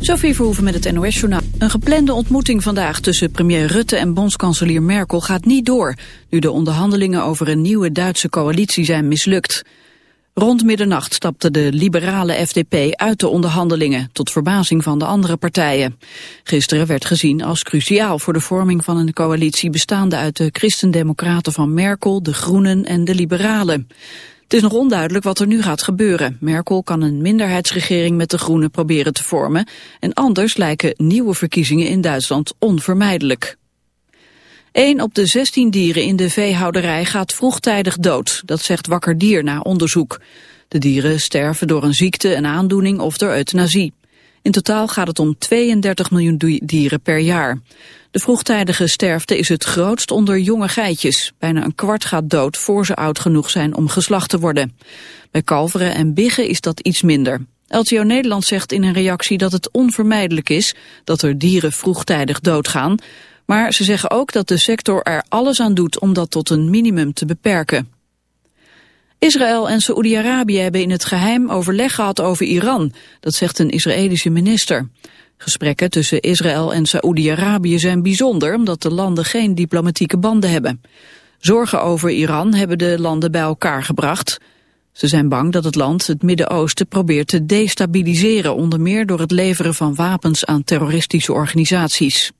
Sophie Verhoeven met het NOS-journaal. Een geplande ontmoeting vandaag tussen premier Rutte en bondskanselier Merkel gaat niet door... nu de onderhandelingen over een nieuwe Duitse coalitie zijn mislukt. Rond middernacht stapte de liberale FDP uit de onderhandelingen... tot verbazing van de andere partijen. Gisteren werd gezien als cruciaal voor de vorming van een coalitie... bestaande uit de christendemocraten van Merkel, de Groenen en de Liberalen. Het is nog onduidelijk wat er nu gaat gebeuren. Merkel kan een minderheidsregering met de Groenen proberen te vormen... en anders lijken nieuwe verkiezingen in Duitsland onvermijdelijk. Een op de 16 dieren in de veehouderij gaat vroegtijdig dood. Dat zegt Wakker Dier na onderzoek. De dieren sterven door een ziekte, een aandoening of door euthanasie. In totaal gaat het om 32 miljoen dieren per jaar. De vroegtijdige sterfte is het grootst onder jonge geitjes. Bijna een kwart gaat dood voor ze oud genoeg zijn om geslacht te worden. Bij kalveren en biggen is dat iets minder. LTO Nederland zegt in een reactie dat het onvermijdelijk is dat er dieren vroegtijdig doodgaan. Maar ze zeggen ook dat de sector er alles aan doet om dat tot een minimum te beperken. Israël en Saoedi-Arabië hebben in het geheim overleg gehad over Iran. Dat zegt een Israëlische minister. Gesprekken tussen Israël en Saoedi-Arabië zijn bijzonder... omdat de landen geen diplomatieke banden hebben. Zorgen over Iran hebben de landen bij elkaar gebracht. Ze zijn bang dat het land het Midden-Oosten probeert te destabiliseren... onder meer door het leveren van wapens aan terroristische organisaties.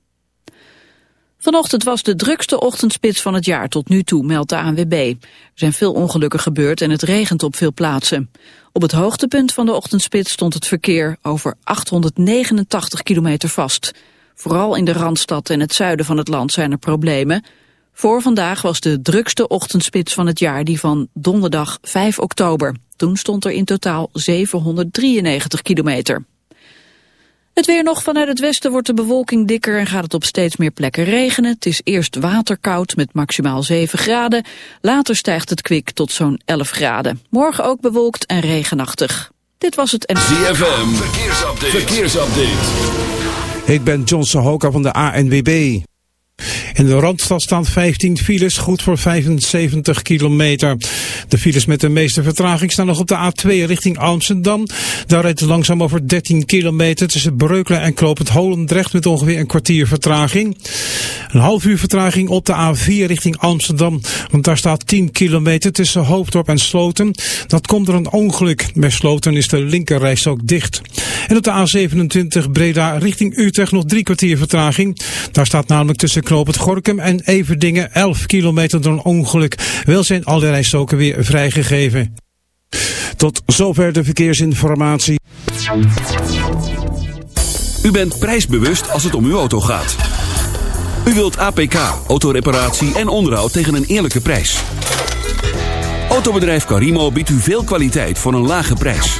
Vanochtend was de drukste ochtendspits van het jaar tot nu toe, meldt de ANWB. Er zijn veel ongelukken gebeurd en het regent op veel plaatsen. Op het hoogtepunt van de ochtendspits stond het verkeer over 889 kilometer vast. Vooral in de Randstad en het zuiden van het land zijn er problemen. Voor vandaag was de drukste ochtendspits van het jaar die van donderdag 5 oktober. Toen stond er in totaal 793 kilometer. Het weer nog vanuit het westen wordt de bewolking dikker en gaat het op steeds meer plekken regenen. Het is eerst waterkoud met maximaal 7 graden. Later stijgt het kwik tot zo'n 11 graden. Morgen ook bewolkt en regenachtig. Dit was het... ZFM, verkeersupdate. verkeersupdate. Ik ben John Sahoka van de ANWB. In de Randstad staan 15 files, goed voor 75 kilometer. De files met de meeste vertraging staan nog op de A2 richting Amsterdam. Daar rijdt het langzaam over 13 kilometer tussen Breukelen en Klopend Holendrecht met ongeveer een kwartier vertraging. Een half uur vertraging op de A4 richting Amsterdam, want daar staat 10 kilometer tussen Hoofddorp en Sloten. Dat komt door een ongeluk. Bij Sloten is de linkerreis ook dicht. En op de A27 Breda richting Utrecht nog drie kwartier vertraging. Daar staat namelijk tussen Knoop het Gorkum en Everdingen 11 kilometer door een ongeluk. Wel zijn alle rijstoken weer vrijgegeven. Tot zover de verkeersinformatie. U bent prijsbewust als het om uw auto gaat. U wilt APK, autoreparatie en onderhoud tegen een eerlijke prijs. Autobedrijf Carimo biedt u veel kwaliteit voor een lage prijs.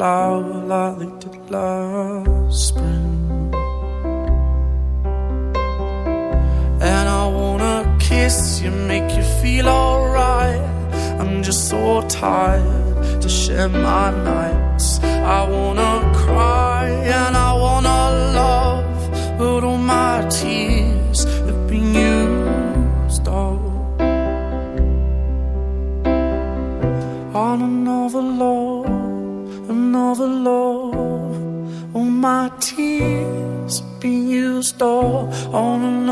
flower like did last spring. And I wanna kiss you, make you feel alright. I'm just so tired to share my nights. I wanna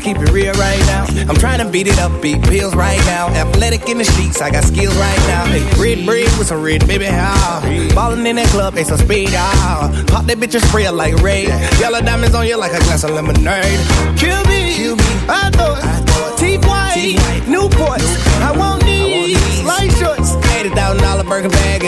Keep it real right now. I'm trying to beat it up, beat pills right now. Athletic in the streets, I got skills right now. Hey, red bread with some red, baby, how? Ballin' in that club, they some speed, ah. Pop that bitch and spray like Ray. Yellow diamonds on you like a glass of lemonade.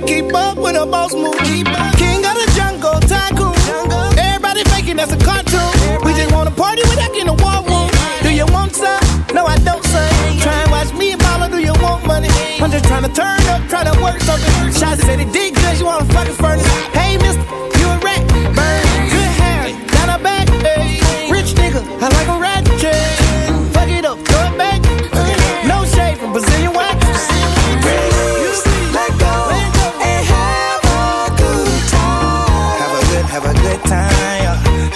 Gotta keep up with a boss move. King of the jungle, tycoon. Everybody faking that's a cartoon. We just wanna party without getting a war room. Do you want some? No, I don't, son. Try and watch me and mama, do you want money? I'm just trying to turn up, try to work something. Shots said it did good, you wanna fucking furnace. Hey, mister,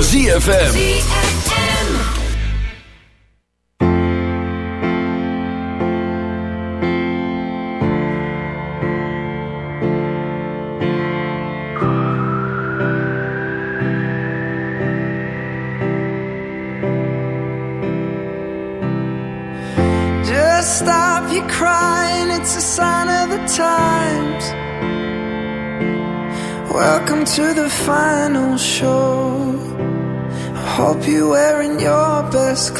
ZFM.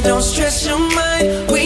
Don't stress your mind. We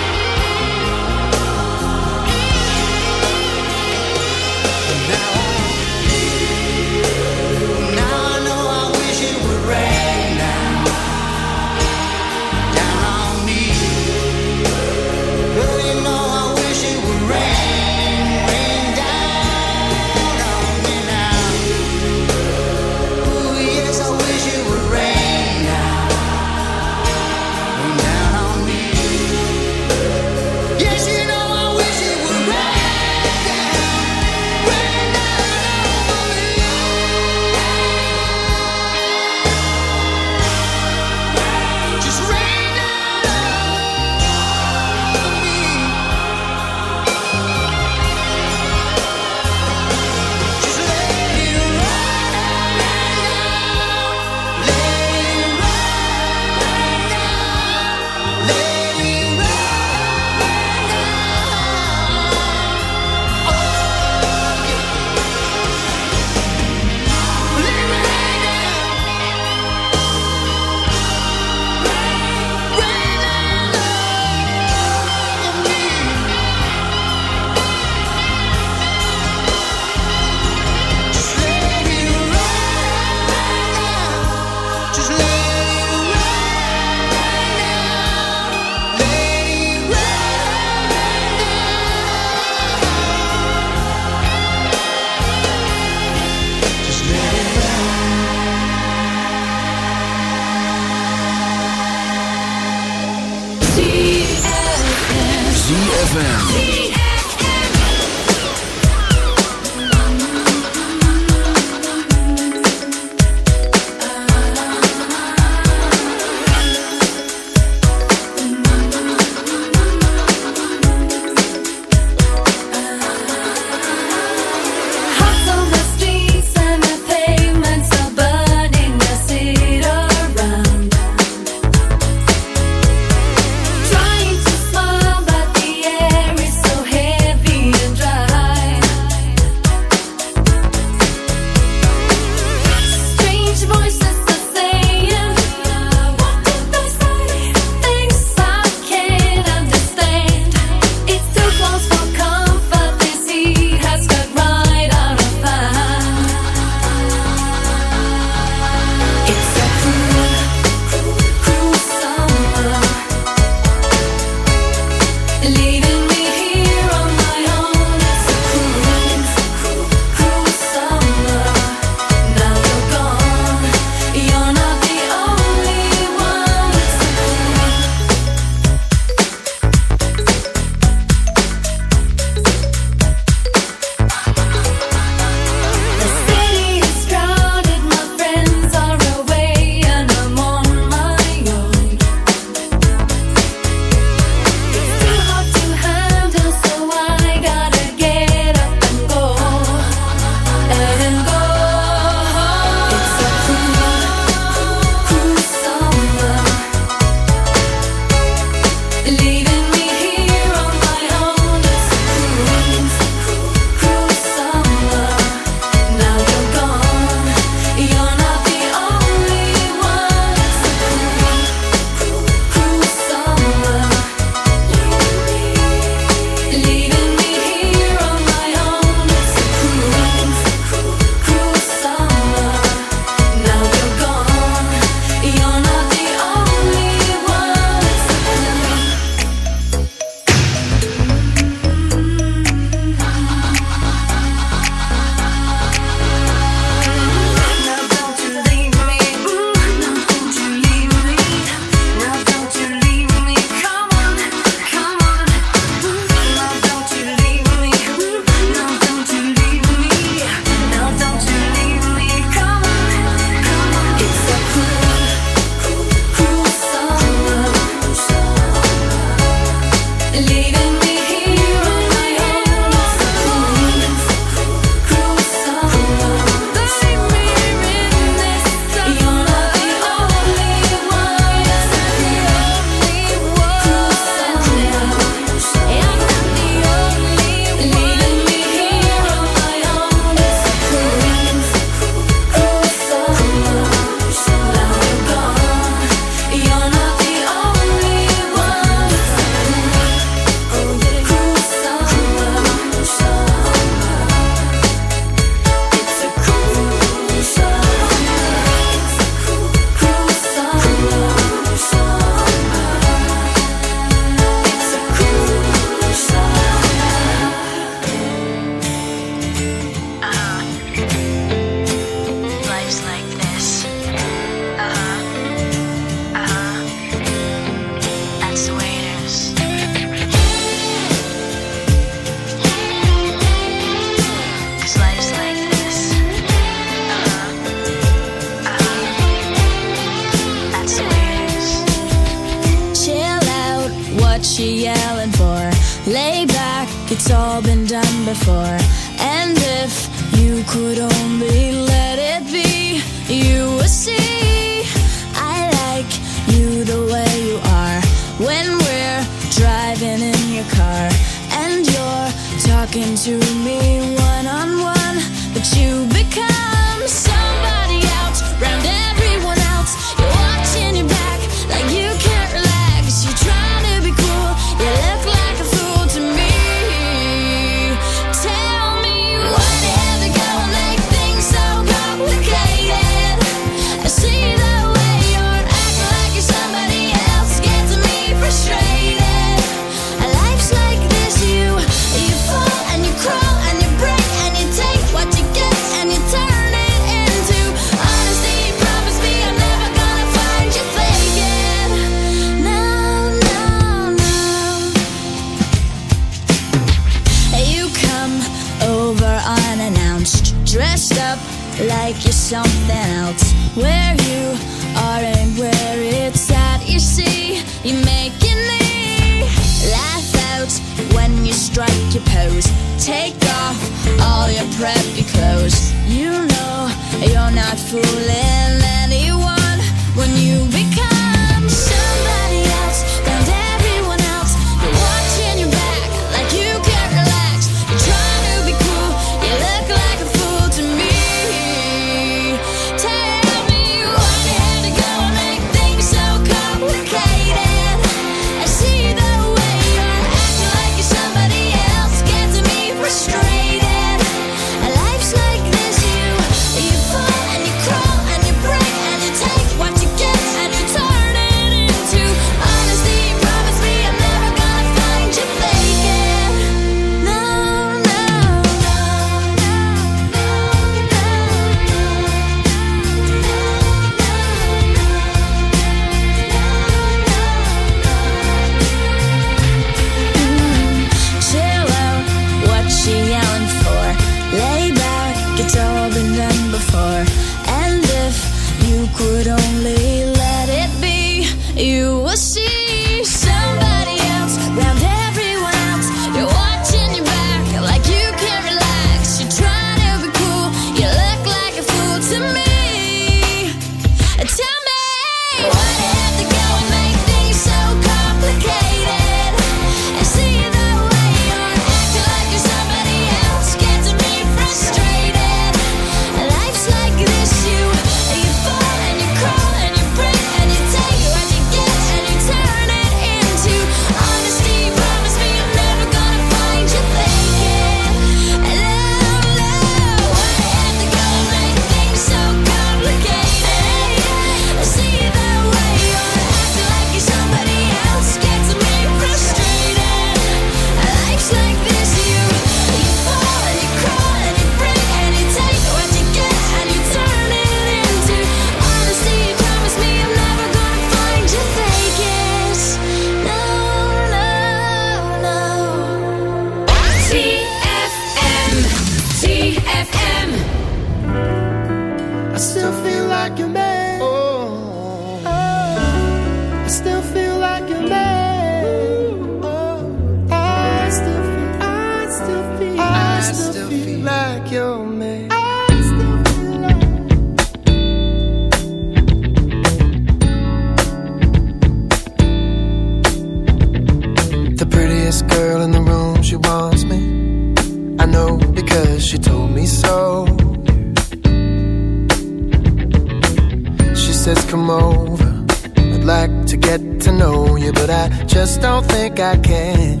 can.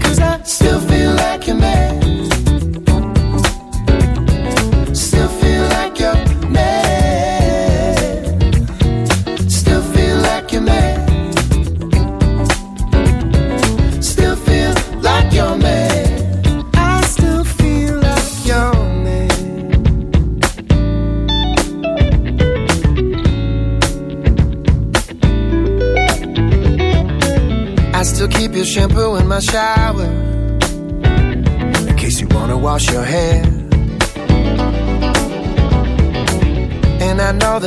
Cause I still feel like a man.